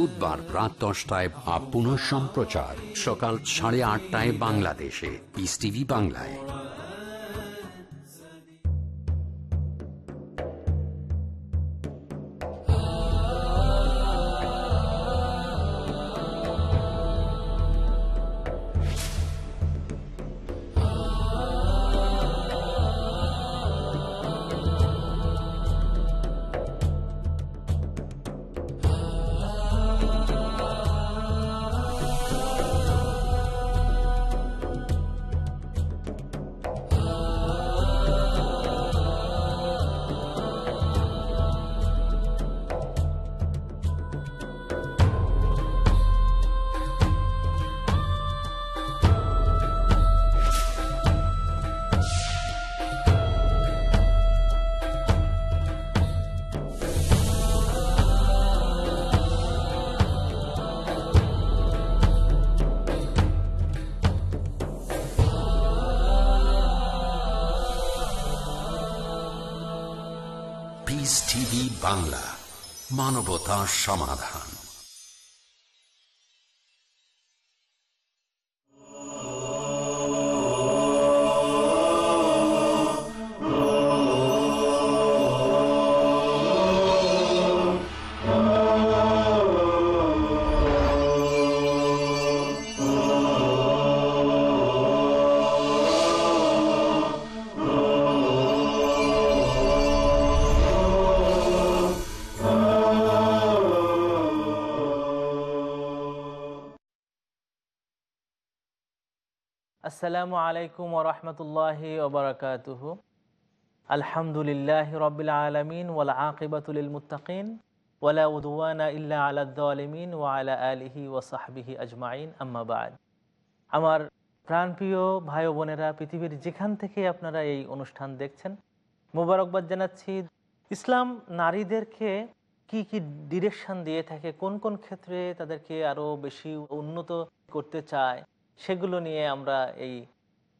বুধবার রাত দশটায় আপ পুনঃ সম্প্রচার সকাল সাড়ে আটটায় বাংলাদেশে। ইস টিভি বাংলায়। বাংলা মানবতা সমাধান। আসসালামু আলাইকুম ওরহমতুল্লাহি ওবরাকাতুহু আলহামদুলিল্লাহ রবিল আলমিন ওয়ালা আকিবাতুল মুতাকিন ওয়ালা উদওয়ানা ইল্লা আলাদ্দালিমিন ওয়া আলা আলিহি ওয়াসাহবিহি আজমাইন। আম্মাবাদ আমার প্রাণপ্রিয় ভাই বোনেরা পৃথিবীর যেখান থেকে আপনারা এই অনুষ্ঠান দেখছেন, মোবারকবাদ জানাচ্ছি, ইসলাম নারীদেরকে কি কি ডিরেকশন দিয়ে থাকে, কোন কোন ক্ষেত্রে তাদেরকে আরও বেশি উন্নত করতে চায় সেগুলো নিয়ে আমরা এই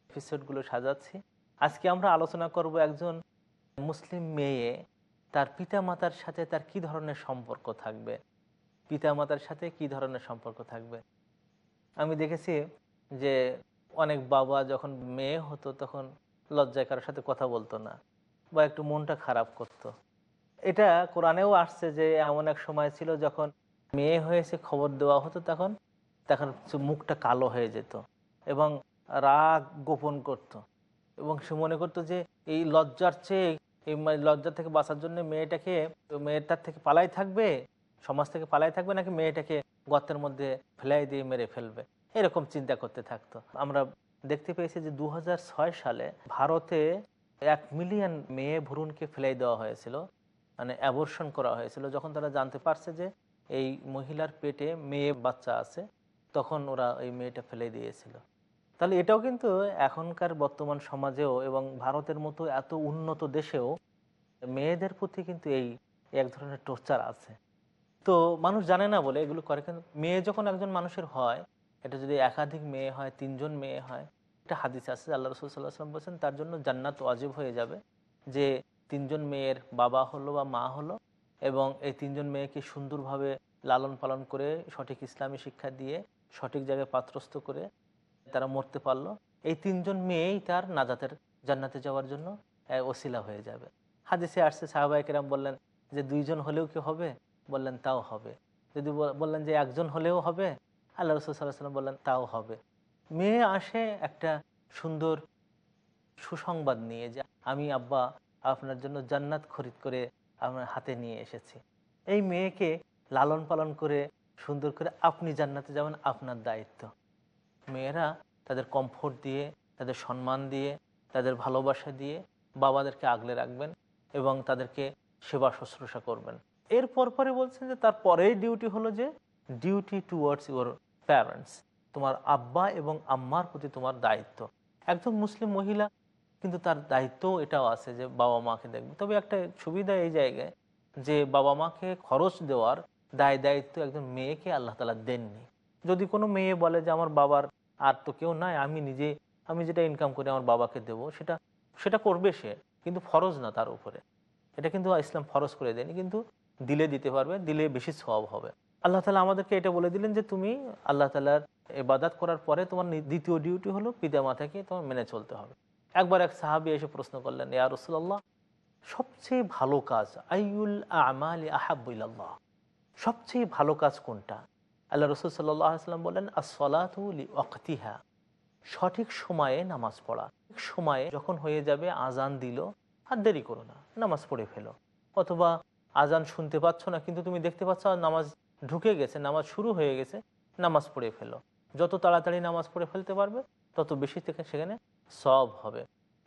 এপিসোডগুলো সাজাচ্ছি। আজকে আমরা আলোচনা করব একজন মুসলিম মেয়ে, তার পিতা মাতার সাথে তার কি ধরনের সম্পর্ক থাকবে? পিতা মাতার সাথে কি ধরনের সম্পর্ক থাকবে? আমি দেখেছি যে অনেক বাবা যখন মেয়ে হতো তখন লজ্জায় কারোর সাথে কথা বলতো না বা একটু মনটা খারাপ করতো। এটা কোরআনেও আসছে যে এমন এক সময় ছিল যখন মেয়ে হয়েছে খবর দেওয়া হতো তখন তখন মুখটা কালো হয়ে যেত এবং রাগ গোপন করত। এবং সে মনে করতো যে, এই লজ্জার চেয়ে, এই লজ্জা থেকে বাঁচার জন্য মেয়েটাকে মেয়েটার থেকে পালাই থাকবে, সমাজ থেকে পালাই থাকবে নাকি মেয়েটাকে গর্তের মধ্যে ফেলাই দিয়ে মেরে ফেলবে? এরকম চিন্তা করতে থাকতো। আমরা দেখতে পেয়েছি যে দু হাজার ছয় সালে ভারতে এক মিলিয়ন মেয়ে ভ্রূণকে ফেলাই দেওয়া হয়েছিল মানে অ্যাবর্শন করা হয়েছিল। যখন তারা জানতে পারছে যে, এই মহিলার পেটে মেয়ে বাচ্চা আছে তখন ওরা ওই মেয়েটা ফেলে দিয়েছিল। তাহলে এটাও কিন্তু এখনকার বর্তমান সমাজেও এবং ভারতের মতো এত উন্নত দেশেও মেয়েদের প্রতি কিন্তু এই এক ধরনের টর্চার আছে। তো মানুষ জানে না বলে এগুলো করে, কিন্তু মেয়ে যখন একজন মানুষের হয়, এটা যদি একাধিক মেয়ে হয়, তিনজন মেয়ে হয়, একটা হাদিস আছে আল্লাহ রসুল সাল্লাহ সাল্লাম বলছেন, তার জন্য জান্নাত অজীব হয়ে যাবে যে তিনজন মেয়ের বাবা হলো বা মা হলো এবং এই তিনজন মেয়েকে সুন্দরভাবে লালন পালন করে সঠিক ইসলামী শিক্ষা দিয়ে সঠিক জায়গায় পাত্রস্থ করে তারা মরতে পারল। এই তিনজন মেয়েই তার নাজাতের জান্নাতে যাওয়ার জন্য ওসিলা হয়ে যাবে। হাদিসে আসছে সাহাবাহিকেরাম বললেন যে, দুইজন হলেও কি হবে? বললেন, তাও হবে। যদি বললেন যে, একজন হলেও হবে? আল্লাহ রসুল সাল্লাহ সাল্লাম বললেন, তাও হবে। মেয়ে আসে একটা সুন্দর সুসংবাদ নিয়ে যে, আমি আব্বা, আপনার জন্য জান্নাত খরিদ করে আপনার হাতে নিয়ে এসেছি। এই মেয়েকে লালন পালন করে সুন্দর করে আপনি জান্নাতে যাবেন, আপনার দায়িত্ব। মেয়েরা তাদের কমফোর্ট দিয়ে, তাদের সম্মান দিয়ে, তাদের ভালোবাসা দিয়ে বাবাদেরকে আগলে রাখবেন এবং তাদেরকে সেবা শুশ্রূষা করবেন। এর পরে বলছেন যে তার পরেই ডিউটি হলো যে ডিউটি টুয়ার্ডস ইউর প্যারেন্টস তোমার আব্বা এবং আম্মার প্রতি তোমার দায়িত্ব। একজন মুসলিম মহিলা, কিন্তু তার দায়িত্ব এটাও আছে যে বাবা মাকে দেখবে। তবে একটা সুবিধা এই জায়গায় যে বাবা মাকে খরচ দেওয়ার দায় দায়িত্ব একজন মেয়েকে আল্লাহ তালা দেননি। যদি কোনো মেয়ে বলে যে আমার বাবার আর তো কেউ নাই, আমি নিজে, আমি যেটা ইনকাম করে আমার বাবাকে দেব, সেটা সেটা করবে সে, কিন্তু ফরজ না তার উপরে। এটা কিন্তু ইসলাম ফরজ করে দেয়নি, কিন্তু দিলে দিতে পারবে, দিলে বেশি সব হবে। আল্লাহ তালা আমাদেরকে এটা বলে দিলেন যে তুমি আল্লাহ তালার এবাদাত করার পরে তোমার দ্বিতীয় ডিউটি হলো পিতা মাতাকে তোমার মেনে চলতে হবে। একবার এক সাহাবি এসে প্রশ্ন করলেন, ইয়া রসুল্লাহ সবচেয়ে ভালো কাজ আইউল আমালি আহাবুল্লাহ সবচেয়ে ভালো কাজ কোনটা? আল্লাহ রসুল সাল্লাম বললেন আসলাতুলি অক্তিহা সঠিক সময়ে নামাজ পড়া। ঠিক সময়ে যখন হয়ে যাবে আজান দিল, আর দেরি করো না, নামাজ পড়ে ফেলো। অথবা আজান শুনতে পাচ্ছ না, কিন্তু তুমি দেখতে পাচ্ছ নামাজ ঢুকে গেছে, নামাজ শুরু হয়ে গেছে, নামাজ পড়ে ফেলো। যত তাড়াতাড়ি নামাজ পড়ে ফেলতে পারবে, তত বেশি থেকে সেখানে সব হবে।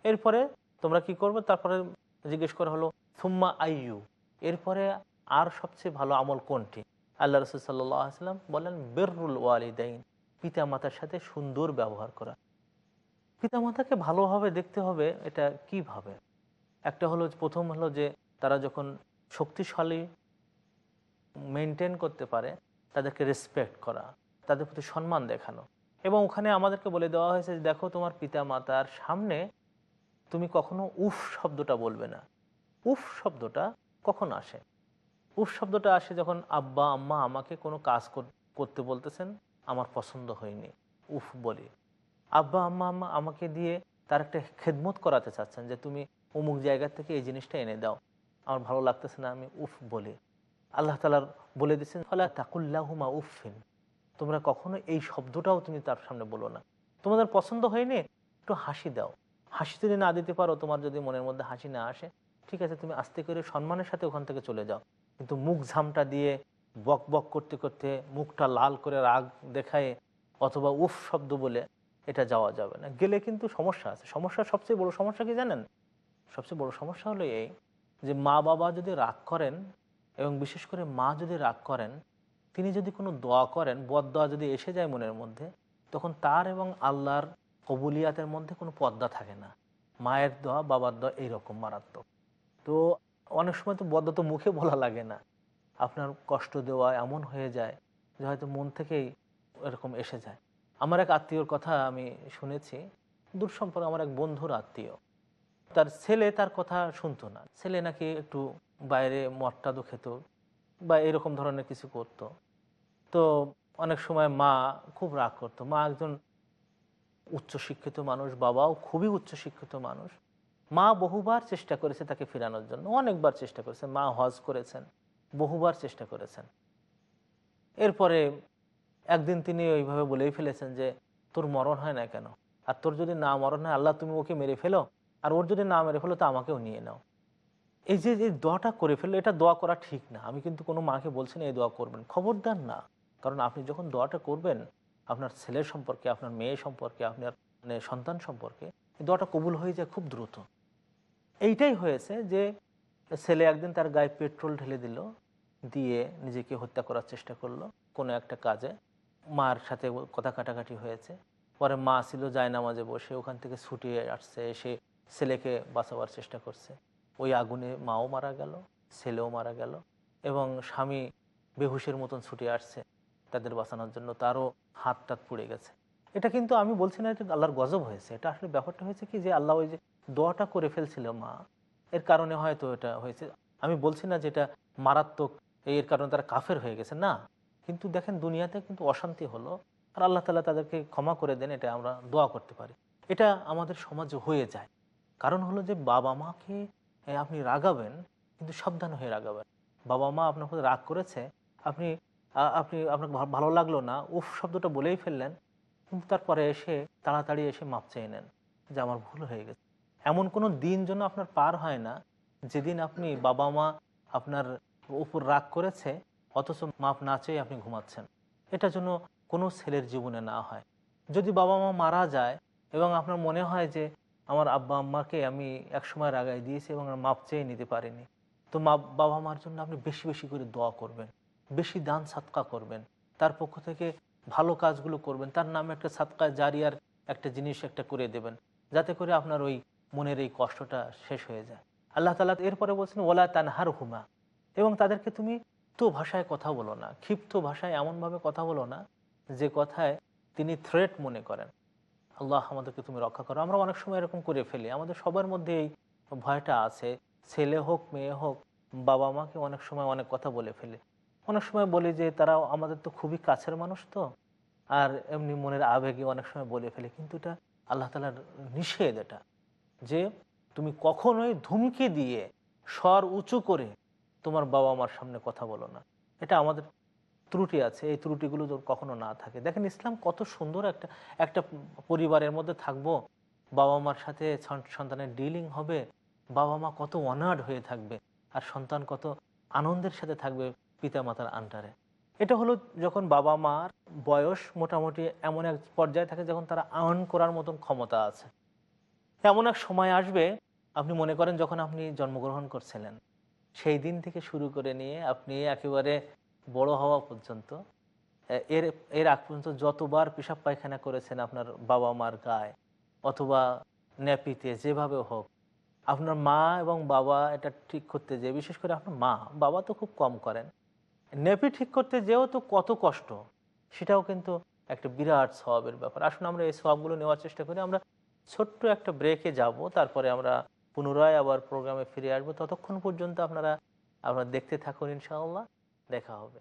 এরপরে তোমরা কি করবে? তারপরে জিজ্ঞেস করা হলো থুম্মা আইয়ু? এরপরে আর সবচেয়ে ভালো আমল কোনটি? আল্লাহ রসুল সাল্লাম বলেন, বেররুল ওয়ালিদাইন পিতা মাতার সাথে সুন্দর ব্যবহার করা। পিতা মাতাকে ভালোভাবে দেখতে হবে, এটা কীভাবে একটা হলো, প্রথম হলো যে, তারা যখন শক্তিশালী মেনটেন করতে পারে, তাদেরকে রেসপেক্ট করা, তাদের প্রতি সম্মান দেখানো। এবং ওখানে আমাদেরকে বলে দেওয়া হয়েছে যে, দেখো, তোমার পিতা মাতার সামনে তুমি কখনো উফ শব্দটা বলবে না। উফ শব্দটা কখন আসে? উফ, শব্দটা আসে যখন আব্বা, আম্মা আমাকে কোনো কাজ করতে বলতেছেন, আমার পছন্দ হয়নি। উফ, বলি। আব্বা, আম্মা আম্মা আমাকে দিয়ে তার একটা খেদমত করাতে চাচ্ছেন যে তুমি অমুক জায়গা থেকে এই জিনিসটা এনে দাও। আমার ভালো লাগতেছে না, আমি উফ, বলি। আল্লাহ তালার বলে দিচ্ছেন, ফলা তাকুল্লাহুমা উফিন তোমরা কখনো এই শব্দটাও তুমি তার সামনে বলো না। তোমাদের পছন্দ হয়নি? একটু হাসি দাও। হাসি যদি না দিতে পারো, তোমার যদি মনের মধ্যে হাসি না আসে, ঠিক আছে, তুমি আস্তে করে সম্মানের সাথে ওখান থেকে চলে যাও। কিন্তু মুখ ঝামটা দিয়ে বক বক করতে করতে মুখটা লাল করে রাগ দেখায় অথবা উফ শব্দ বলে এটা যাওয়া যাবে না। গেলে কিন্তু সমস্যা আছে। সমস্যা সবচেয়ে বড় সমস্যা কি জানেন? সবচেয়ে বড় সমস্যা হলো এই যে মা বাবা যদি রাগ করেন এবং বিশেষ করে মা যদি রাগ করেন, তিনি যদি কোনো দোয়া করেন, বদ দোয়া যদি এসে যায় মনের মধ্যে, তখন তার এবং আল্লাহর কবুলিয়াতের মধ্যে কোনো পদ্মা থাকে না। মায়ের দোয়া, বাবার দোয়া এইরকম মারাত্মক। তো অনেক সময় তো বদ্ধ তো মুখে বলা লাগে না। আপনার কষ্ট দেওয়া এমন হয়ে যায় যে হয়তো মন থেকেই এরকম এসে যায়। আমার এক আত্মীয়র কথা আমি শুনেছি। দূর সম্পর্কে আমার এক বন্ধুর আত্মীয়। তার ছেলে তার কথা শুনতো না। ছেলে নাকি একটু বাইরে মটটাদো খেত বা এরকম ধরনের কিছু করত। তো অনেক সময় মা খুব রাগ করতো। মা একজন উচ্চশিক্ষিত মানুষ, বাবাও খুবই উচ্চশিক্ষিত মানুষ। মা বহুবার চেষ্টা করেছে তাকে ফিরানোর জন্য, অনেকবার চেষ্টা করেছেন মা হজ করেছেন, বহুবার চেষ্টা করেছেন। এরপরে একদিন তিনি ওইভাবে বলেই ফেলেছেন যে, তোর মরণ হয় না কেন? আর তোর যদি না মরণ হয়, আল্লাহ তুমি ওকে মেরে ফেলো। আর ওর যদি না মেরে ফেলো, তো আমাকেও নিয়ে নাও। এই যে, এই দোয়াটা করে ফেলল, এটা দোয়া করা ঠিক না। আমি কিন্তু কোনো মাকে বলছি না, এই দোয়া করবেন। খবরদার না। কারণ আপনি যখন দোয়াটা করবেন, আপনার ছেলের সম্পর্কে, আপনার মেয়ে সম্পর্কে, আপনার মানে সন্তান সম্পর্কে দোয়াটা কবুল হয়ে যায় খুব দ্রুত। এইটাই হয়েছে যে ছেলে একদিন তার গায়ে পেট্রোল ঢেলে দিল, দিয়ে নিজেকে হত্যা করার চেষ্টা করল কোনো একটা কাজে। মার সাথে কথা কাটাকাটি হয়েছে। পরে মা ছিল যায় বসে, ওখান থেকে ছুটিয়ে আসছে, এসে ছেলেকে বাঁচাবার চেষ্টা করছে। ওই আগুনে মাও মারা গেল, ছেলেও মারা গেল এবং স্বামী বেহুশের মতন ছুটে আসছে তাদের বাঁচানোর জন্য। তারও হাত টাত পুড়ে গেছে। এটা কিন্তু আমি বলছি না এটা আল্লাহর গজব হয়েছে। এটা আসলে ব্যাপারটা হয়েছে কি যে আল্লাহ ওই যে দোয়াটা করে ফেলছিল মা। এর কারণে হয়তো এটা হয়েছে। আমি বলছি না যে এটা মারাত্মক, এর কারণে তারা কাফের হয়ে গেছে, না। কিন্তু দেখেন দুনিয়াতে কিন্তু অশান্তি হলো। আর আল্লাহ তালা তাদেরকে ক্ষমা করে দেন, এটা আমরা দোয়া করতে পারি। এটা আমাদের সমাজে হয়ে যায়। কারণ হলো যে বাবা মাকে আপনি রাগাবেন, কিন্তু সাবধান হয়ে রাগাবেন। বাবা মা আপনার রাগ করেছে, আপনি আপনি আপনাকে ভালো লাগল না, উফ, শব্দটা বলেই ফেললেন। কিন্তু তারপরে এসে তাড়াতাড়ি এসে মাপ চেয়ে নেন যে আমার ভুল হয়ে গেছে। এমন কোনো দিন যেন আপনার পার হয় না, যেদিন আপনি বাবা মা আপনার উপর রাগ করেছে, অথচ মাপ না চেয়ে আপনি ঘুমাচ্ছেন। এটা যেন কোনো ছেলের জীবনে না হয়। যদি বাবা মা মারা যায় এবং আপনার মনে হয় যে আমার আব্বা আম্মাকে আমি এক সময় রাগাই দিয়েছি এবং মাপ চেয়ে নিতে পারিনি, তো মা বাবা মার জন্য আপনি বেশি বেশি করে দোয়া করবেন, বেশি দান সাতকা করবেন। তার পক্ষ থেকে ভালো কাজগুলো করবেন, তার নামে একটা সাতকা জারিয়ার একটা জিনিস একটা করে দেবেন, যাতে করে আপনার ওই মনের এই কষ্টটা শেষ হয়ে যায়। আল্লাহ তালা এরপরে বলছেন ওলা তানহার হুমা এবং তাদেরকে তুমি তো ভাষায় কথা বলো না, ক্ষিপ্ত ভাষায় এমনভাবে কথা বলো না, যে কথায় তিনি থ্রেট মনে করেন। আল্লাহ আমাদেরকে তুমি রক্ষা করো। আমরা অনেক সময় এরকম করে ফেলি, আমাদের সবার মধ্যে এই ভয়টা আছে, ছেলে হোক, মেয়ে হোক বাবা মাকে অনেক সময় অনেক কথা বলে ফেলে। অনেক সময় বলি যে তারা আমাদের তো খুবই কাছের মানুষ তো। আর এমনি মনের আবেগে অনেক সময় বলে ফেলে, কিন্তু এটা আল্লাহ তালার নিষেধ এটা। যে তুমি কখনোই ধুমকি দিয়ে স্বর উঁচু করে তোমার বাবা মার সামনে কথা বলো না। এটা আমাদের ত্রুটি আছে, এই ত্রুটিগুলো কখনো না থাকে। দেখেন ইসলাম কত সুন্দর একটা একটা পরিবারের মধ্যে থাকব বাবা মার সাথে সন্তানের ডিলিং হবে বাবা মা কত অনার্ড হয়ে থাকবে, আর সন্তান কত আনন্দের সাথে থাকবে। পিতা মাতার আন্ডারে। এটা হলো যখন বাবা মার বয়স মোটামুটি এমন এক পর্যায়ে থাকে যখন তারা আর্ন করার মতন ক্ষমতা আছে। এমন এক সময় আসবে, আপনি মনে করেন যখন আপনি জন্মগ্রহণ করছিলেন। সেই দিন থেকে শুরু করে নিয়ে আপনি একেবারে বড় হওয়া পর্যন্ত এর এর আগ পর্যন্ত যতবার পেশাব পায়খানা করেছেন আপনার বাবা মার গায়ে, অথবা ন্যাপিতে যেভাবে হোক, আপনার মা এবং বাবা এটা ঠিক করতে যে বিশেষ করে আপনার মা, বাবা তো খুব কম করেন। নেপি ঠিক করতে যেও তো কত কষ্ট, সেটাও কিন্তু একটা বিরাট স্বভাবের ব্যাপার। আসুন আমরা এই সবগুলো নেওয়ার চেষ্টা করি, আমরা ছোট্ট একটা ব্রেকে যাব, তারপরে আমরা পুনরায় আবার প্রোগ্রামে ফিরে আসব। ততক্ষণ পর্যন্ত আপনারা আপনারা দেখতে থাকুন ইনশাআল্লাহ, দেখা হবে।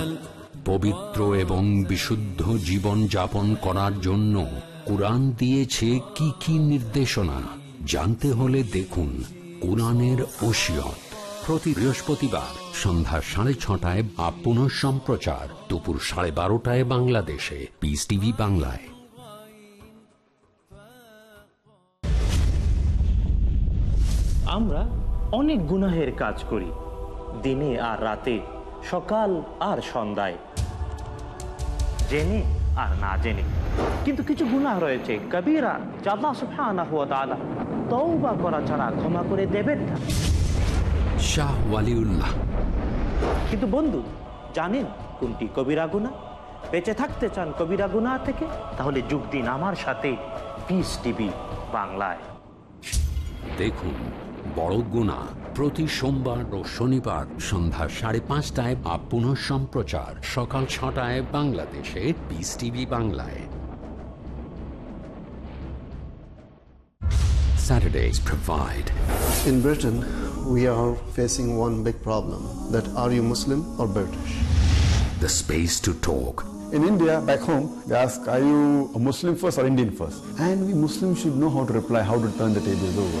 পবিত্র এবং বিশুদ্ধ জীবন যাপন করার জন্য কোরআন দিয়েছে কি কি নির্দেশনা? জানতে হলে দেখুন কোরআনের ওসিয়ত। প্রতি বৃহস্পতিবার সন্ধ্যা সাড়ে ছটায় বা পুনঃ সম্প্রচার দুপুর সাড়ে বারোটায় বাংলাদেশে। পিস টিভি বাংলায়। আমরা অনেক গুনাহের কাজ করি, দিনে আর রাতে, সকাল আর সন্ধ্যায়। জেনে আর না জেনে। কিন্তু কিছু গুনাহ রয়েছে। কবিরা জাদা সুফানা হুয়া তাআলা তওবা করা ছাড়া ক্ষমা করে দেবেন না। শাহ ওয়ালিউল্লাহ। কিন্তু বন্ধু জানেন কোনটি কবিরা গুনাহ? বেঁচে থাকতে চান কবিরা গুনাহ থেকে তাহলে যোগ দিন আমার সাথে। পিস টিভি বাংলায়। দেখুন বড় গুণা প্রতি সোমবার ও শনিবার সন্ধ্যা সাড়ে পাঁচটায় বা পুনঃ সম্প্রচার সকাল ছটায় বাংলাদেশে পিস টিভি বাংলায় Saturdays provide In Britain, we are facing one big problem that are you Muslim or British? the space to talk In India, back home, they ask, are you a Muslim first or Indian first? And we Muslims should know how to reply, how to turn the tables over.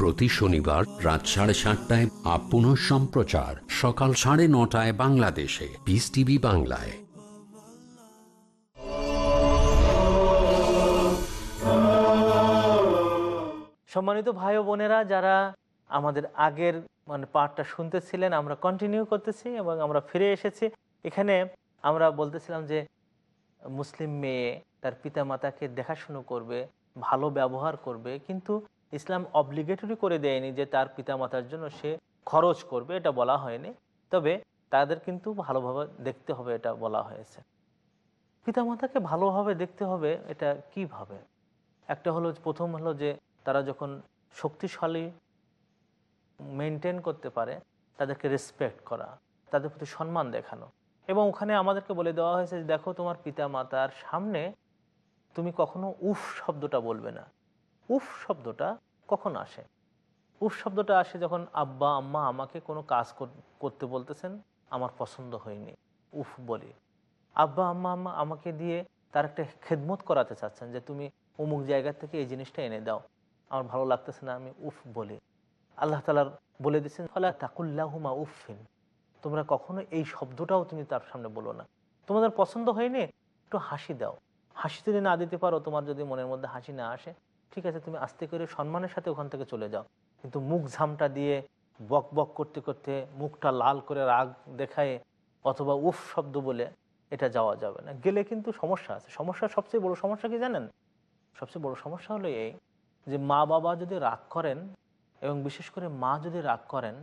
প্রতি শনিবার রাত সাড়ে সাতটায় up পুনঃ সম্প্রচার। সকাল সাড়ে নটায় বাংলাদেশে। পিস টিভি বাংলায়। সম্মানিত ভাই বোনেরা, যারা আমাদের আগের মানে পাঠটা শুনতেছিলেন, আমরা কন্টিনিউ করতেছি এবং আমরা ফিরে এসেছি। এখানে আমরা বলতেছিলাম যে, মুসলিম মেয়ে তার পিতা মাতাকে দেখাশুনো করবে, ভালো ব্যবহার করবে, কিন্তু ইসলাম অব্লিগেটরি করে দেয়নি যে তার পিতা মাতার জন্য সে খরচ করবে, এটা বলা হয়নি। তবে তাদের কিন্তু ভালোভাবে দেখতে হবে, এটা বলা হয়েছে। পিতামাতাকে ভালোভাবে দেখতে হবে, এটা কীভাবে? একটা হলো, প্রথম হলো যে তারা যখন শক্তিশালী মেনটেন করতে পারে, তাদেরকে রেসপেক্ট করা, তাদের প্রতি সম্মান দেখানো। এবং ওখানে আমাদেরকে বলে দেওয়া হয়েছে দেখো, তোমার পিতা মাতার সামনে তুমি কখনো উফ শব্দটা বলবে না। উফ শব্দটা কখন আসে? উফ শব্দটা আসে যখন আব্বা, আম্মা আমাকে কোনো কাজ করতে বলতেছেন, আমার পছন্দ হয়নি। উফ বলি। আব্বা, আম্মা আম্মা আমাকে দিয়ে তার একটা খেদমত করাতে চাচ্ছেন যে তুমি অমুক জায়গা থেকে এই জিনিসটা এনে দাও। আমার ভালো লাগতেছে না, আমি উফ বলি। আল্লাহ তালার বলে দিচ্ছেন, ফলা তাকুল্লাহুমা উফিন তোমরা কখনো এই শব্দটাও তুমি তার সামনে বলো না। তোমাদের পছন্দ হয়নি? একটু হাসি দাও। হাসি যদি না দিতে পারো, তোমার যদি মনের মধ্যে হাসি না আসে ঠিক আছে, তুমি আস্তে করে সম্মানের সাথে ওখান থেকে চলে যাও। কিন্তু মুখ ঝামটা দিয়ে বক বক করতে করতে মুখটা লাল করে রাগ দেখায় অথবা উফ শব্দ বলে এটা যাওয়া যাবে না। গেলে কিন্তু সমস্যা আছে। সমস্যার সবচেয়ে বড় সমস্যা কি জানেন? সবচেয়ে বড় সমস্যা হলো এই যে মা বাবা যদি রাগ করেন এবং বিশেষ করে মা যদি রাগ করেন,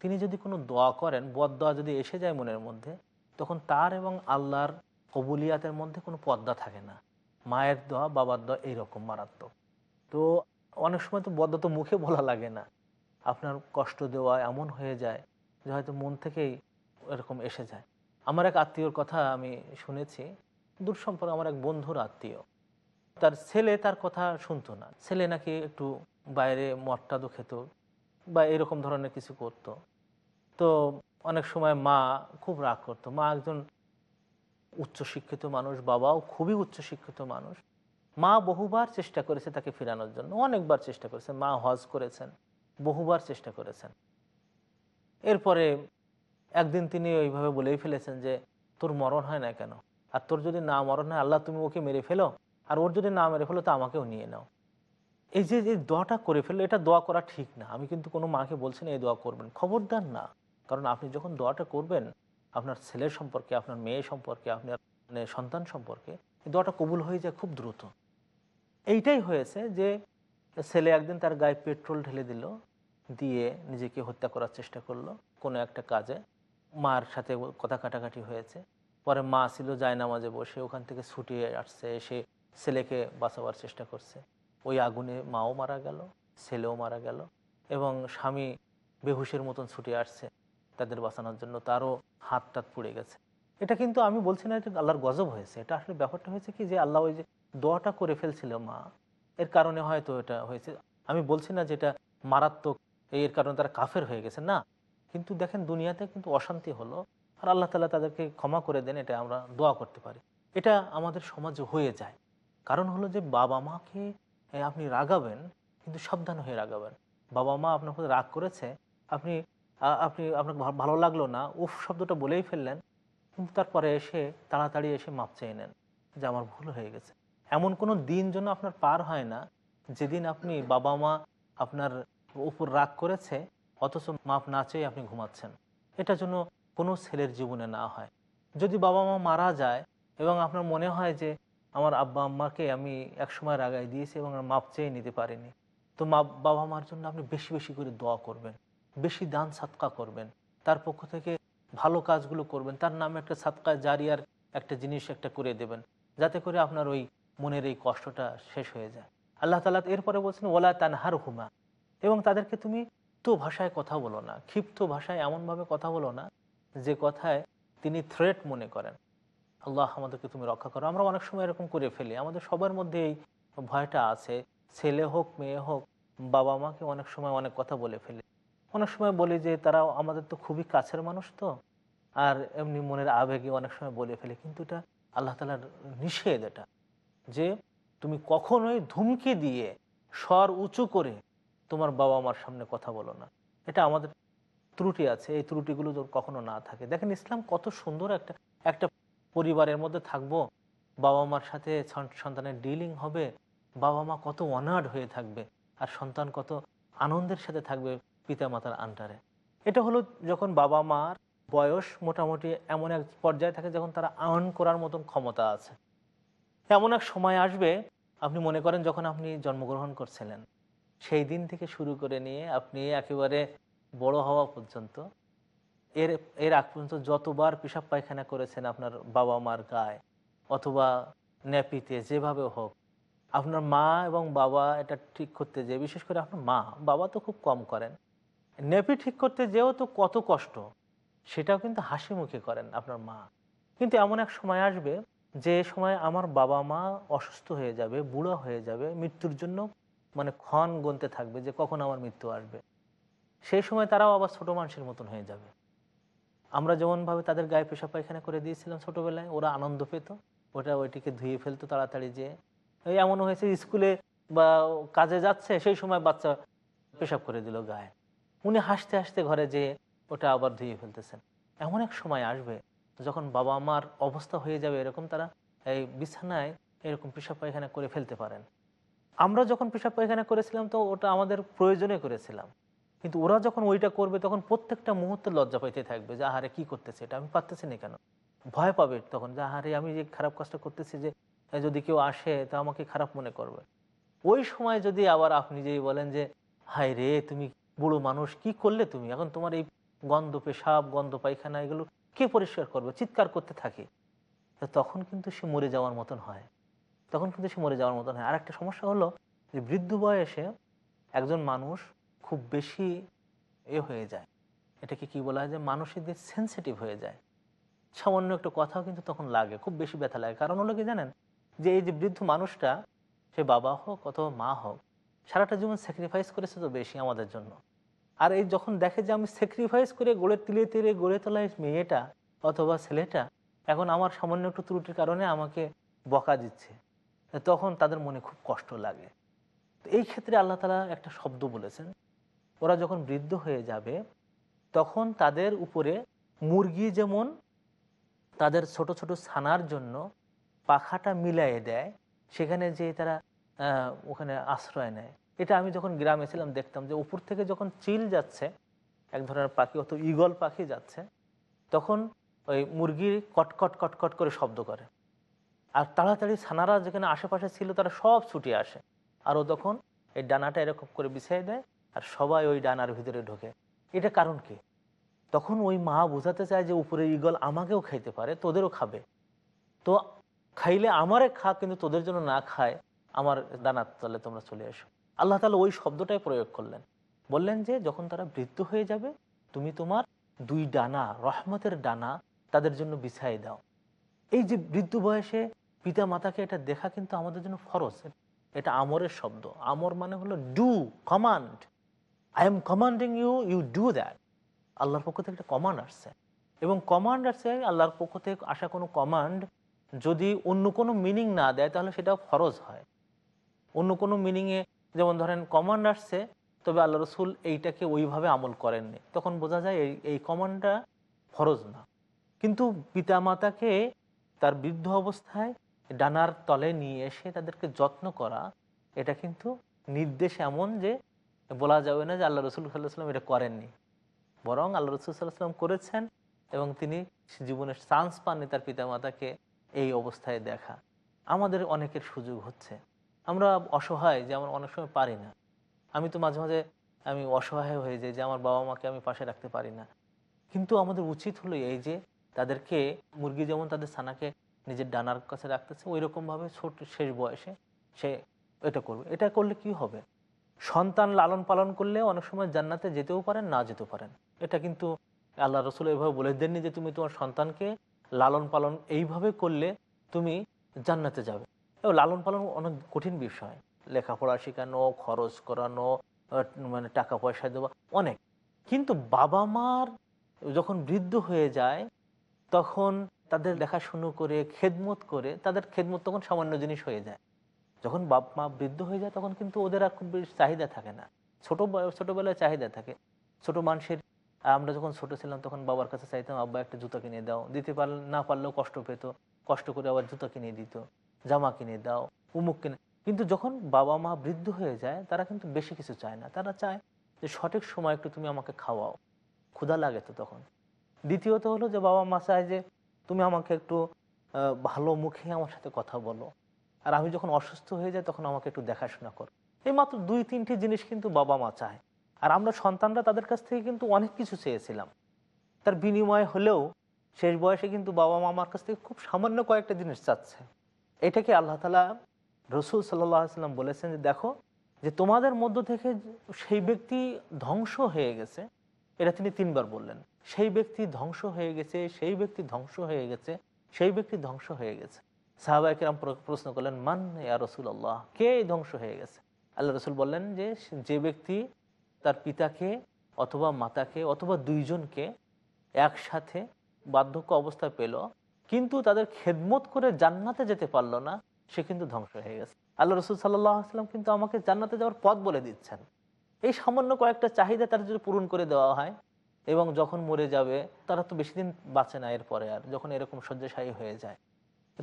তিনি যদি কোনো দোয়া করেন বদ দোয়া যদি এসে যায় মনের মধ্যে, তখন তার এবং আল্লাহর কবুলিয়াতের মধ্যে কোনো পদ্মা থাকে না। মায়ের দোয়া, বাবার দোয়া এইরকম মারাত্মক। তো অনেক সময় তো বদ্ধ তো মুখে বলা লাগে না। আপনার কষ্ট দেওয়া এমন হয়ে যায় যে হয়তো মন থেকেই এরকম এসে যায়। আমার এক আত্মীয়র কথা আমি শুনেছি। দূর সম্পর্কে, আমার এক বন্ধুর আত্মীয়। তার ছেলে তার কথা শুনতো না। ছেলে নাকি একটু বাইরে মটটাদও খেত বা এরকম ধরনের কিছু করত। তো অনেক সময় মা খুব রাগ করতো। মা একজন উচ্চশিক্ষিত মানুষ, বাবাও খুবই উচ্চশিক্ষিত মানুষ। মা বহুবার চেষ্টা করেছে তাকে ফিরানোর জন্য, অনেকবার চেষ্টা করেছেন মা হজ করেছেন, বহুবার চেষ্টা করেছেন। এরপরে একদিন তিনি ওইভাবে বলেই ফেলেছেন যে, তোর মরণ হয় না কেন? আর তোর যদি না মরণ হয়, আল্লাহ তুমি ওকে মেরে ফেলো। আর ওর যদি না মেরে ফেলো, তো আমাকেও নিয়ে নাও। এই যে, এই দোয়াটা করে ফেলল, এটা দোয়া করা ঠিক না। আমি কিন্তু কোনো মাকে বলছি না, এই দোয়া করবেন। খবরদার না। কারণ আপনি যখন দোয়াটা করবেন, আপনার ছেলের সম্পর্কে, আপনার মেয়ে সম্পর্কে, আপনার মানে সন্তান সম্পর্কে দোয়াটা কবুল হয়ে যায় খুব দ্রুত। এইটাই হয়েছে যে ছেলে একদিন তার গায়ে পেট্রোল ঢেলে দিল, দিয়ে নিজেকে হত্যা করার চেষ্টা করল কোনো একটা কাজে। মার সাথে কথা কাটাকাটি হয়েছে। পরে মা ছিল জায়নামাজে বসে, ওখান থেকে ছুটিয়ে আসছে, এসে ছেলেকে বাঁচাবার চেষ্টা করছে। ওই আগুনে মাও মারা গেল, ছেলেও মারা গেল এবং স্বামী বেহুশের মতন ছুটে আসছে তাদের বাঁচানোর জন্য, তারও হাত টাত পুড়ে গেছে। এটা কিন্তু আমি বলছি না এটা আল্লাহর গজব হয়েছে, এটা আসলে ব্যাপারটা হয়েছে কি যে আল্লাহ ওই যে দোয়াটা করে ফেলছিল মা। এর কারণে হয়তো এটা হয়েছে। আমি বলছি না যেটা মারাত্মক, এর কারণে তারা কাফের হয়ে গেছে, না। কিন্তু দেখেন দুনিয়াতে কিন্তু অশান্তি হলো, আর আল্লাহ তালা তাদেরকে ক্ষমা করে দেন, এটা আমরা দোয়া করতে পারি। এটা আমাদের সমাজে হয়ে যায়। কারণ হলো যে বাবা মাকে আপনি রাগাবেন, কিন্তু সাবধান হয়ে রাগাবেন। বাবা মা আপনার উপরে রাগ করেছে, আপনি আপনি আপনার ভালো লাগল না, উফ, শব্দটা বলেই ফেললেন, কিন্তু তারপরে এসে, তাড়াতাড়ি এসে মাপ চেয়ে নেন যে আমার ভুল হয়ে গেছে। এমন কোনো দিন যেন আপনার পার হয় না, যেদিন আপনি বাবা মা আপনার উপর রাগ করেছে, অথচ মাপ না চেয়ে আপনি ঘুমাচ্ছেন। এটা যেন কোনো ছেলের জীবনে না হয়। যদি বাবা মা মারা যায় এবং আপনার মনে হয় যে, আমার আব্বা আম্মাকে আমি একসময় রাগাই দিয়েছি এবং মাপ চেয়ে নিতে পারিনি। তো মা বাবা মার জন্য আপনি বেশি বেশি করে দোয়া করবেন। বেশি দান সাতকা করবেন। তার পক্ষ থেকে ভালো কাজগুলো করবেন। তার নামে একটা সাতকা জারিয়ার একটা জিনিস একটা করে দেবেন। যাতে করে আপনার ওই মনের এই কষ্টটা শেষ হয়ে যায়। আল্লাহ তালা এরপরে বলছেন ওলা তানহার হুমা এবং তাদেরকে তুমি তো ভাষায় কথা বলো না, ক্ষিপ্ত ভাষায় এমনভাবে কথা বলো না যে কথায় তিনি থ্রেট মনে করেন। আল্লাহ আমাদেরকে তুমি রক্ষা করো। আমরা অনেক সময় এরকম করে ফেলি। আমাদের সবার মধ্যে এই ভয়টা আছে। ছেলে হোক, মেয়ে হোক, বাবা মাকে অনেক সময় অনেক কথা বলে ফেলি। অনেক সময় বলি যে, তারা আমাদের তো খুবই কাছের মানুষ তো। আর এমনি মনের আবেগে অনেক সময় বলে ফেলে। কিন্তু এটা আল্লাহ তালার নিষেধ এটা। যে তুমি কখনোই ধুমকি দিয়ে স্বর উঁচু করে তোমার বাবা মার সামনে কথা বলো না। এটা আমাদের ত্রুটি আছে, এই ত্রুটিগুলো কখনো না থাকে। দেখেন ইসলাম কত সুন্দর একটা একটা পরিবারের মধ্যে থাকব বাবা মার সাথে সন- সন্তানের ডিলিং হবে বাবা মা কত অনার্ড হয়ে থাকবে, আর সন্তান কত আনন্দের সাথে থাকবে পিতা মাতার আন্টারে এটা হলো যখন বাবা মার বয়স মোটামুটি এমন এক পর্যায়ে থাকে যখন তারা আর্ন করার মতন ক্ষমতা আছে। এমন এক সময় আসবে, আপনি মনে করেন যখন আপনি জন্মগ্রহণ করছিলেন। সেই দিন থেকে শুরু করে নিয়ে আপনি একেবারে বড় হওয়া পর্যন্ত, এর এর আগ পর্যন্ত যতবার পেশাব পায়খানা করেছেন আপনার বাবা মার গায়ে, অথবা ন্যাপিতে যেভাবে হোক, আপনার মা এবং বাবা এটা ঠিক করতে যে বিশেষ করে আপনার মা, বাবা তো খুব কম করেন নেপি ঠিক করতে যেও তো কত কষ্ট, সেটাও কিন্তু হাসি মুখে করেন আপনার মা। কিন্তু এমন এক সময় আসবে যে সময় আমার বাবা মা অসুস্থ হয়ে যাবে, বুড়ো হয়ে যাবে, মৃত্যুর জন্য মানে ক্ষণ গুনতে থাকবে যে কখন আমার মৃত্যু আসবে, সেই সময় তারাও আবার ছোট মানুষের মতন হয়ে যাবে। আমরা যেমনভাবে তাদের গায়ে পেশা পায়খানা করে দিয়েছিলাম ছোটবেলায়, ওরা আনন্দ পেত, ওটা ওইটিকে ধুয়ে ফেলতো তাড়াতাড়ি যে, এই এমন হয়েছে স্কুলে বা কাজে যাচ্ছে, সেই সময় বাচ্চা পেশাব করে দিল গায়ে। উনি হাসতে হাসতে ঘরে যেয়ে ওটা আবার ধুয়ে ফেলতেছেন। এমন এক সময় আসবে যখন বাবা মার অবস্থা হয়ে যাবে এরকম, তারা এই বিছানায় এরকম পেশাব পায়খানা করে ফেলতে পারেন। আমরা যখন পেশাব পায়খানা করেছিলাম, তো ওটা আমাদের প্রয়োজনে করেছিলাম। কিন্তু ওরা যখন ওইটা করবে, তখন প্রত্যেকটা মুহূর্তে লজ্জা পাইতে থাকবে যে, আহারে, কি করতেছে এটা? আমি পারতেছি না কেন? ভয় পাবে তখন যে, আহারে, আমি যে খারাপ কাজটা করতেছি যে যদি কেউ আসে, তা আমাকে খারাপ মনে করবে। ওই সময় যদি আবার আপনি যেই বলেন যে, হায় রে, তুমি বুড়ো মানুষ, কি করলে তুমি? এখন তোমার এই গন্ধ পেশাব, গন্ধ পায়খানা, এগুলো কে পরিষ্কার করবে? চিৎকার করতে থাকে। তখন কিন্তু সে মরে যাওয়ার মতন হয়। তখন কিন্তু সে মরে যাওয়ার মতন হয়। আর একটা সমস্যা হলো যে বৃদ্ধ বয়সে একজন মানুষ খুব বেশি এ হয়ে যায়। এটাকে কি বলা হয় যে মানুষের সেন্সিটিভ হয়ে যায়। সামান্য একটা কথাও কিন্তু তখন লাগে, খুব বেশি ব্যথা লাগে। কারণ হলো কি জানেন? যে এই যে বৃদ্ধ মানুষটা, সে বাবা হোক অথবা মা হোক, সারাটা জীবন স্যাক্রিফাইস করেছে তো বেশি আমাদের জন্য। আর এই যখন দেখে যে আমি স্যাক্রিফাইস করে গড়ে তিলে তিলে গড়ে তোলা মেয়েটা অথবা ছেলেটা, এখন আমার সামান্য একটু ত্রুটির কারণে আমাকে বকা দিচ্ছে। তখন তাদের মনে খুব কষ্ট লাগে। তো এই ক্ষেত্রে আল্লাহ তালা একটা শব্দ বলেছেন, ওরা যখন বৃদ্ধ হয়ে যাবে, তখন তাদের উপরে মুরগি যেমন তাদের ছোট ছোট ছানার জন্য পাখাটা মিলাইয়ে দেয়, সেখানে যে তারা ওখানে আশ্রয় নেয়। এটা আমি যখন গ্রামে ছিলাম, দেখতাম যে উপর থেকে যখন চিল যাচ্ছে, এক ধরনের পাখি অত ইগল পাখি যাচ্ছে, তখন ওই মুরগির কটকট কটকট করে শব্দ করে। আর তাড়াতাড়ি ছানারা যেখানে আশেপাশে ছিল, তারা সব ছুটে আসে। আর ও তখন এই ডানাটা এরকম করে বিছিয়ে দেয় আর সবাই ওই ডানার ভিতরে ঢোকে। এটা কারণ কি? তখন ওই মা বোঝাতে চায় যে উপরে ইগল আমাকেও খাইতে পারে, তোদেরও খাবে। তো খাইলে আমারে খা, কিন্তু তোদের জন্য না খায়, আমার ডানার তলে তোমরা চলে এসো। আল্লাহ তালা ওই শব্দটাই প্রয়োগ করলেন। বললেন যে, যখন তারা বৃদ্ধ হয়ে যাবে, তুমি তোমার দুই ডানা, রহমতের ডানা তাদের জন্য বিছাই দাও। এই যে বৃদ্ধ বয়সে পিতা মাতাকে এটা দেখা কিন্তু আমাদের জন্য ফরজ। এটা আমরের শব্দ। আমর মানে হলো do command I am commanding you you do that আল্লাহর পক্ষ থেকে একটা কমান্ড আসছে। এবং কমান্ড আসছে, আল্লাহর পক্ষ থেকে আসা কোনো কমান্ড যদি অন্য কোনো মিনিং না দেয়, তাহলে সেটা ফরজ হয়। অন্য কোনো মিনিংয়ে যেমন ধরেন কমান্ড আসছে, তবে আল্লাহ রসুল এইটাকে ওইভাবে আমল করেননি। তখন বোঝা যায় এই এই কমান্ডটা ফরজ না। কিন্তু পিতামাতাকে তার বৃদ্ধ অবস্থায় ডানার তলে নিয়ে এসে তাদেরকে যত্ন করা, এটা কিন্তু নির্দেশ এমন যে বলা যাবে না যে আল্লাহ রসুল সাল্লাহ এটা করেননি। বরং আল্লাহ রসুল সাল্লাহ করেছেন এবং তিনি জীবনের চান্স পাননি তার পিতামাতাকে এই অবস্থায় দেখা। আমাদের অনেকের সুযোগ হচ্ছে। আমরা অসহায় যে আমরা অনেক সময় পারি না। আমি তো মাঝে মাঝে আমি অসহায় হয়ে যাই যে আমার বাবা মাকে আমি পাশে রাখতে পারি না। কিন্তু আমাদের উচিত হলো এই যে তাদেরকে, মুরগি যেমন তাদের ছানাকে নিজের ডানার কাছে রাখতেছে ওই রকমভাবে ছোট শেষ বয়সে সে এটা করবে। এটা করলে কি হবে? সন্তান লালন পালন করলে অনেক সময় জান্নাতে যেতেও পারেন, না যেতেও পারেন। এটা কিন্তু আল্লাহ রসুল এইভাবে বলে দেননি যে তুমি তোমার সন্তানকে লালন পালন এইভাবে করলে তুমি জান্নাতে যাবে। এবং লালন পালন অনেক কঠিন বিষয়। লেখাপড়া শেখানো, খরচ করানো মানে টাকা পয়সা দেওয়া, অনেক। কিন্তু বাবা মার যখন বৃদ্ধ হয়ে যায়, তখন তাদের দেখাশুনো করে, খেদমত করে, তাদের খেদমত তখন সামান্য জিনিস হয়ে যায়। যখন বাপ মা বৃদ্ধ হয়ে যায়, তখন কিন্তু ওদের আর খুব চাহিদা থাকে না। ছোট ছোটবেলায় চাহিদা থাকে। ছোট মানুষের, আমরা যখন ছোট ছিলাম, তখন বাবার কাছে চাইতাম, আব্বা, একটা জুতো কিনে দাও। দিতে পার, না পারলেও কষ্ট পেত। কষ্ট করে আবার জুতো কিনে দিত। জামা কিনে দাও, উমুক কিনে। কিন্তু যখন বাবা মা বৃদ্ধ হয়ে যায়, তারা কিন্তু বেশি কিছু চায় না। তারা চায় যে সঠিক সময় একটু তুমি আমাকে খাওয়াও। ক্ষুধা লাগে তো তখন। দ্বিতীয়ত হলো যে বাবা মা চায় যে তুমি আমাকে একটু ভালো মুখে আমার সাথে কথা বলো। আর আমি যখন অসুস্থ হয়ে যাই, তখন আমাকে একটু দেখাশোনা করো। এই মাত্র দুই, তিনটি জিনিস কিন্তু বাবা মা চায়। আর আমরা সন্তানরা তাদের কাছ থেকে কিন্তু অনেক কিছু চেয়েছিলাম। তার বিনিময় হলেও শেষ বয়সে কিন্তু বাবা মা আমার কাছ থেকে খুব সামান্য কয়েকটা জিনিস চাচ্ছে। এটাকে আল্লাহ তালা রসুল সাল্লাম বলেছেন যে, দেখো যে তোমাদের মধ্য থেকে সেই ব্যক্তি ধ্বংস হয়ে গেছে। এটা তিনি তিনবার বললেন। সেই ব্যক্তি ধ্বংস হয়ে গেছে, সেই ব্যক্তি ধ্বংস হয়ে গেছে, সেই ব্যক্তি ধ্বংস হয়ে গেছে। সাহাবাহিকেরাম প্রশ্ন করলেন, মান ইয়া রসুল আল্লাহ কে ধ্বংস হয়ে গেছে? আল্লাহ রসুল বললেন যে যে ব্যক্তি তার পিতাকে অথবা মাতাকে অথবা দুইজনকে একসাথে বার্ধক্য অবস্থায় পেল কিন্তু তাদের খেদমত করে জান্নাতে যেতে পারল না, সে কিন্তু ধ্বংস হয়ে গেছে। আল্লাহ রসুল সাল্লাহ আসলাম কিন্তু আমাকে জান্নাতে যাওয়ার পথ বলে দিচ্ছেন। এই সামান্য কয়েকটা চাহিদা তার যদি পূরণ করে দেওয়া হয় এবং যখন মরে যাবে, তারা তো বেশি দিন বাঁচে না এরপরে আর, যখন এরকম শয্যাশায়ী হয়ে যায়।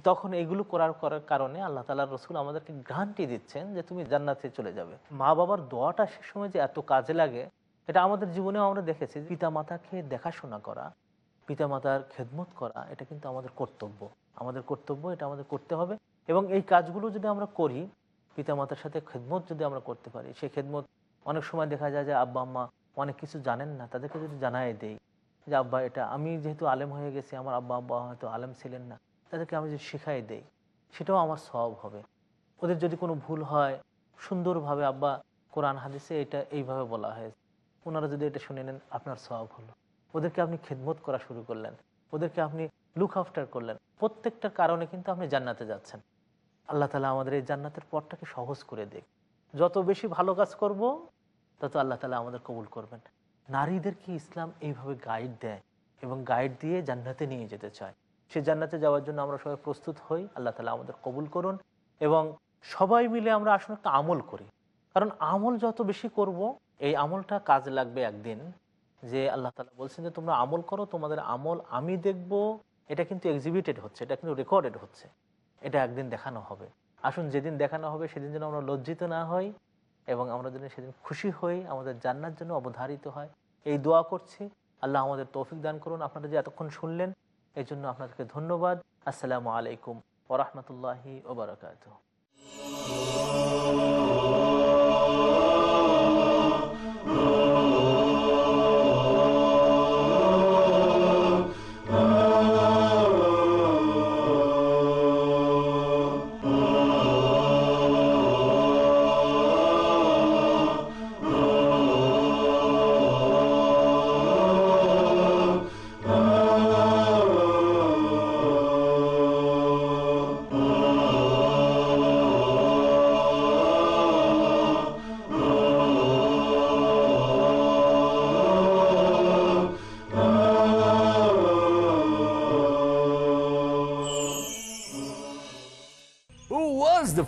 তখন এগুলো করার করার কারণে আল্লাহ তালা রসুল আমাদেরকে গ্রান্টি দিচ্ছেন যে তুমি জান্নাতে চলে যাবে। মা বাবার দোয়াটা সে সময় যে এত কাজে লাগে, এটা আমাদের জীবনেও আমরা দেখেছি। পিতা মাতাকে দেখাশোনা করা পিতা মাতার খেদমত করা, এটা কিন্তু আমাদের কর্তব্য। আমাদের কর্তব্য, এটা আমাদের করতে হবে। এবং এই কাজগুলো যদি আমরা করি পিতা মাতার সাথে খেদমত যদি আমরা করতে পারি, সেই খেদমত অনেক সময় দেখা যায় যে আব্বা, আম্মা অনেক কিছু জানেন না, তাদেরকে যদি জানাই দেই যে, আব্বা, এটা আমি যেহেতু আলেম হয়ে গেছি, আমার আব্বা আব্বা হয়তো আলেম ছিলেন না, তাদেরকে আমি যদি শেখাই দেই, সেটাও আমার সব হবে। ওদের যদি কোনো ভুল হয়, সুন্দরভাবে আব্বা কোরআন, হাদিসে এটা এইভাবে বলা হয়েছে। ওনারা যদি এটা শুনে নেন, আপনার সব হলো। ওদেরকে আপনি খেদমত করা শুরু করলেন, ওদেরকে আপনি লুক আফটার করলেন। প্রত্যেকটা কারণে কিন্তু আপনি জান্নাতে যাচ্ছেন। আল্লাহ তালা আমাদের এই জান্নাতের পথটাকে সহজ করে দেখ যত বেশি ভালো কাজ করব, তত আল্লাহ তালা আমাদের কবুল করবেন। নারীদেরকে ইসলাম এইভাবে গাইড দেয় এবং গাইড দিয়ে জান্নাতে নিয়ে যেতে চায়? সে জান্নাতে যাওয়ার জন্য আমরা সবাই প্রস্তুত হই, আল্লাহ তালা আমাদের কবুল করুন এবং সবাই মিলে আমরা আসলে একটা আমল করি। কারণ আমল যত বেশি করব, এই আমলটা কাজ লাগবে একদিন। যে আল্লাহ তালা বলছেন যে, তোমরা আমল করো, তোমাদের আমল আমি দেখব। এটা কিন্তু এক্সিবিটেড হচ্ছে, এটা কিন্তু রেকর্ডেড হচ্ছে। এটা একদিন দেখানো হবে। আসুন, যেদিন দেখানো হবে, সেদিন যেন আমরা লজ্জিত না হই এবং আমরা যেন সেদিন খুশি হই, আমাদের জান্নার জন্য অবধারিত হয়। এই দোয়া করছি। আল্লাহ আমাদের তৌফিক দান করুন। আপনারা যে এতক্ষণ শুনলেন, এই জন্য আপনাদেরকে ধন্যবাদ। আসসালামু আলাইকুম ওরহমতুল্লাহি ওবরাকাত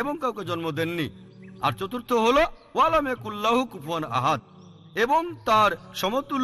এবং কাউকে জন্ম দেননি। আর চতুর্থ হলো ওয়ালামে কুল্লাহ কুফন আহাদ এবং তার সমতুল্য